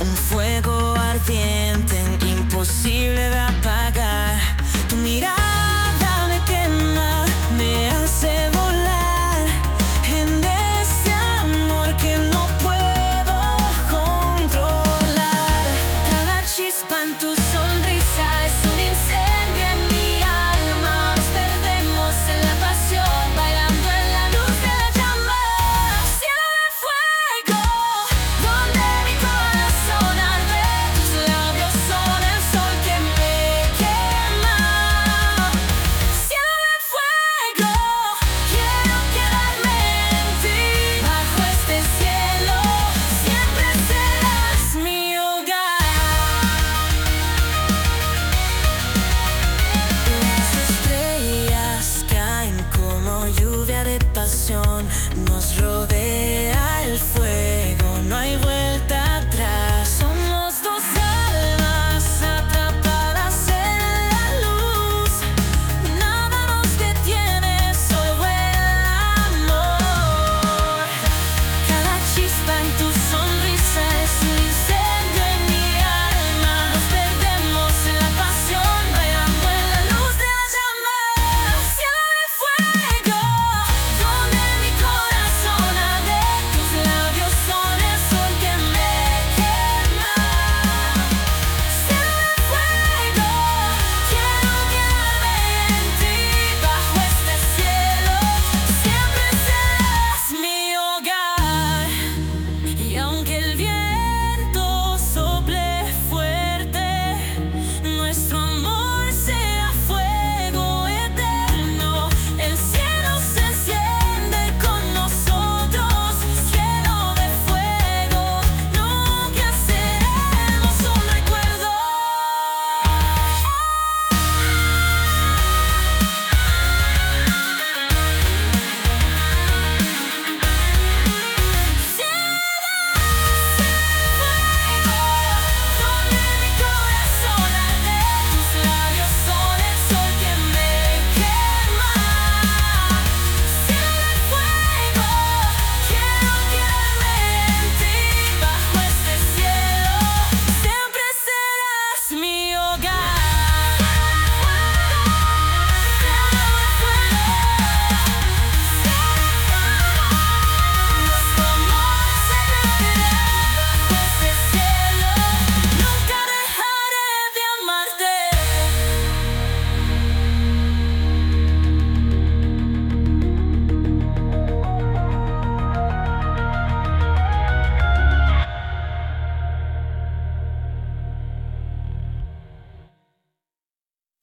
un fuego ardiente imposible de apagar. Tu mirada